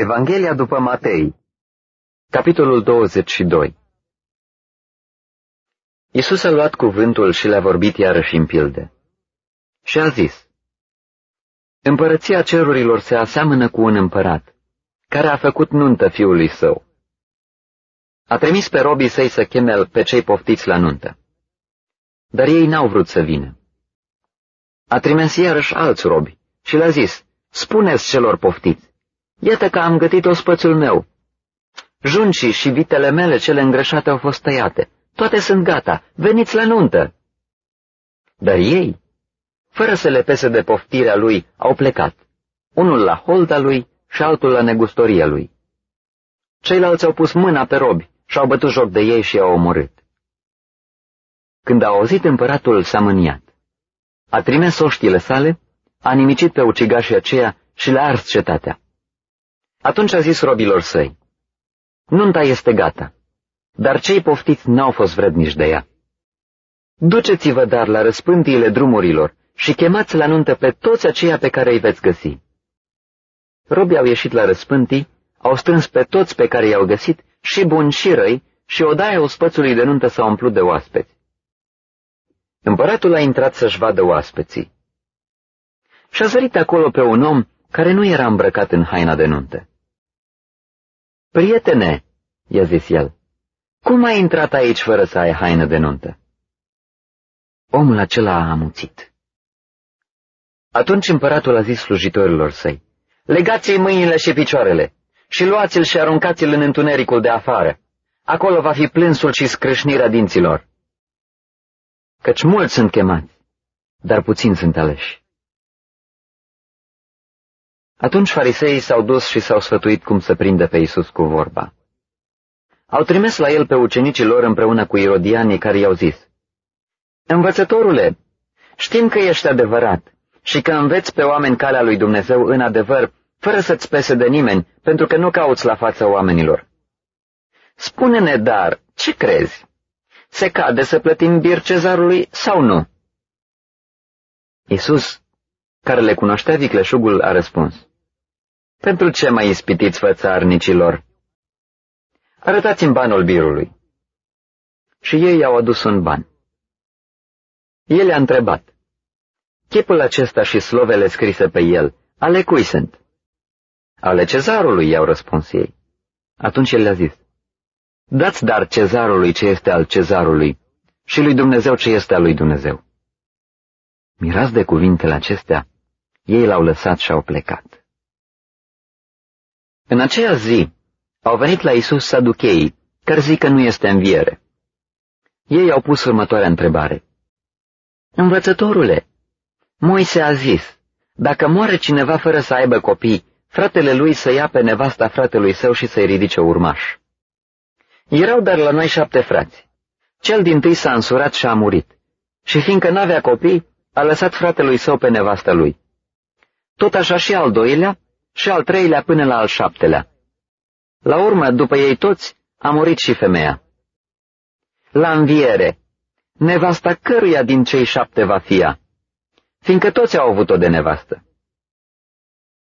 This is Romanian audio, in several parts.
Evanghelia după Matei Capitolul 22 Iisus a luat cuvântul și le-a vorbit iarăși în pilde. Și a zis, Împărăția cerurilor se aseamănă cu un împărat, care a făcut nuntă fiului său. A trimis pe robii săi să cheme pe cei poftiți la nuntă. Dar ei n-au vrut să vină. A trimis iarăși alți robi și le-a zis, Spuneți celor poftiți, Iată că am gătit ospățul meu. Juncii și vitele mele cele îngrășate au fost tăiate. Toate sunt gata. Veniți la nuntă. Dar ei, fără să le pese de poftirea lui, au plecat. Unul la holda lui și altul la negustoria lui. Ceilalți au pus mâna pe robi și au bătut joc de ei și i-au omorât. Când a auzit împăratul, s-a mâniat. A trimis oștile sale, a nimicit pe ucigașii aceia și le-a ars cetatea. Atunci a zis robilor săi, Nunta este gata, dar cei poftiți n-au fost vrednici de ea. Duceți-vă dar la răspântiile drumurilor și chemați la nuntă pe toți aceia pe care îi veți găsi. Robii au ieșit la răspântii, au strâns pe toți pe care i-au găsit, și buni și răi, și odaia ospățului de nuntă s-a umplut de oaspeți. Împăratul a intrat să-și vadă oaspeții. Și a zărit acolo pe un om care nu era îmbrăcat în haina de nuntă. Prietene, i-a zis el, cum ai intrat aici fără să ai haină de nuntă? Omul acela a amuțit. Atunci împăratul a zis slujitorilor săi, legați-i mâinile și picioarele și luați-l și aruncați-l în întunericul de afară. Acolo va fi plânsul și scrâșnirea dinților. Căci mulți sunt chemați, dar puțini sunt aleși. Atunci fariseii s-au dus și s-au sfătuit cum să prindă pe Isus cu vorba. Au trimis la el pe ucenicii lor împreună cu irodianii care i-au zis, Învățătorule, știm că ești adevărat și că înveți pe oameni calea lui Dumnezeu în adevăr, fără să-ți pese de nimeni, pentru că nu cauți la fața oamenilor. Spune-ne, dar, ce crezi? Se cade să plătim bir cezarului sau nu? Isus, care le cunoștea vicleșugul, a răspuns. Pentru ce mai ispitiți fățarnicilor? Arătați-mi banul birului. Și ei i-au adus un ban. El i-a întrebat. Chipul acesta și slovele scrise pe el, ale cui sunt? Ale cezarului, i-au răspuns ei. Atunci el le-a zis, Dați dar cezarului ce este al cezarului și lui Dumnezeu ce este al lui Dumnezeu. Mirați de cuvintele acestea, ei l-au lăsat și au plecat. În aceea zi au venit la Isus saducheii, care zic că nu este înviere. Ei au pus următoarea întrebare. Învățătorule, Moise a zis, dacă moare cineva fără să aibă copii, fratele lui să ia pe nevasta fratelui său și să-i ridice urmaș. Erau dar la noi șapte frați. Cel din tâi s-a însurat și a murit, și fiindcă n-avea copii, a lăsat fratelui său pe nevasta lui. Tot așa și al doilea, și al treilea până la al șaptelea. La urmă, după ei toți, a murit și femeia. La înviere, nevasta căruia din cei șapte va fi ea, fiindcă toți au avut-o de nevastă.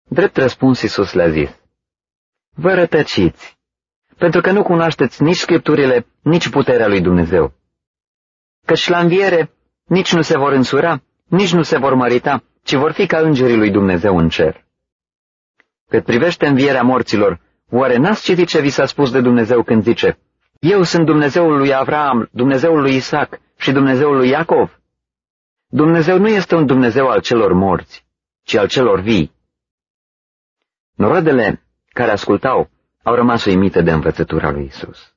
Drept răspuns Iisus le-a zis, Vă rătăciți, pentru că nu cunoașteți nici scripturile, nici puterea lui Dumnezeu. Căci la înviere nici nu se vor însura, nici nu se vor mărita, ci vor fi ca îngerii lui Dumnezeu în cer. Cât privește învierea morților, oare n-ați citit ce vi s-a spus de Dumnezeu când zice, Eu sunt Dumnezeul lui Avram, Dumnezeul lui Isaac și Dumnezeul lui Iacov? Dumnezeu nu este un Dumnezeu al celor morți, ci al celor vii. Norodele care ascultau au rămas uimite de învățătura lui Isus.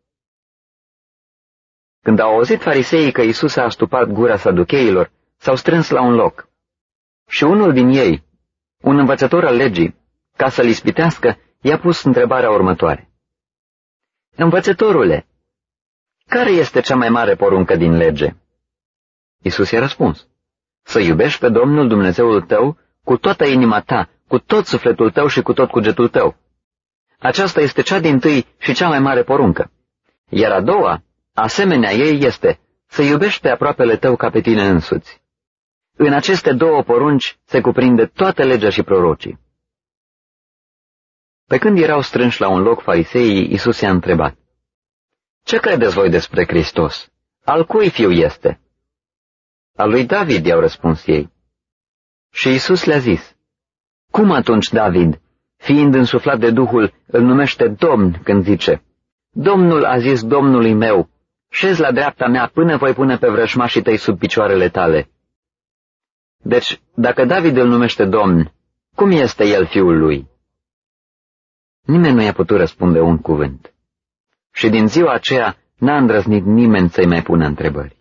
Când au auzit fariseii că Isus a astupat gura saducheilor, s-au strâns la un loc. Și unul din ei, un învățător al legii, ca să-l ispitească, i-a pus întrebarea următoare. Învățătorule, care este cea mai mare poruncă din lege? Isus i-a răspuns, să iubești pe Domnul Dumnezeul tău cu toată inima ta, cu tot sufletul tău și cu tot cugetul tău. Aceasta este cea din tâi și cea mai mare poruncă. Iar a doua, asemenea ei, este să iubești pe aproapele tău ca pe tine însuți. În aceste două porunci se cuprinde toată legea și prorocii. Pe când erau strânși la un loc fariseii, Isus i-a întrebat, Ce credeți voi despre Hristos? Al cui fiu este? Al lui David, i-au răspuns ei. Și Isus le-a zis, Cum atunci David, fiind însuflat de Duhul, îl numește Domn când zice, Domnul a zis Domnului meu, șez la dreapta mea până voi pune pe vrășmașii tăi sub picioarele tale. Deci, dacă David îl numește Domn, cum este el fiul lui? Nimeni nu i-a putut răspunde un cuvânt. Și din ziua aceea n-a îndrăznit nimeni să-i mai pună întrebări.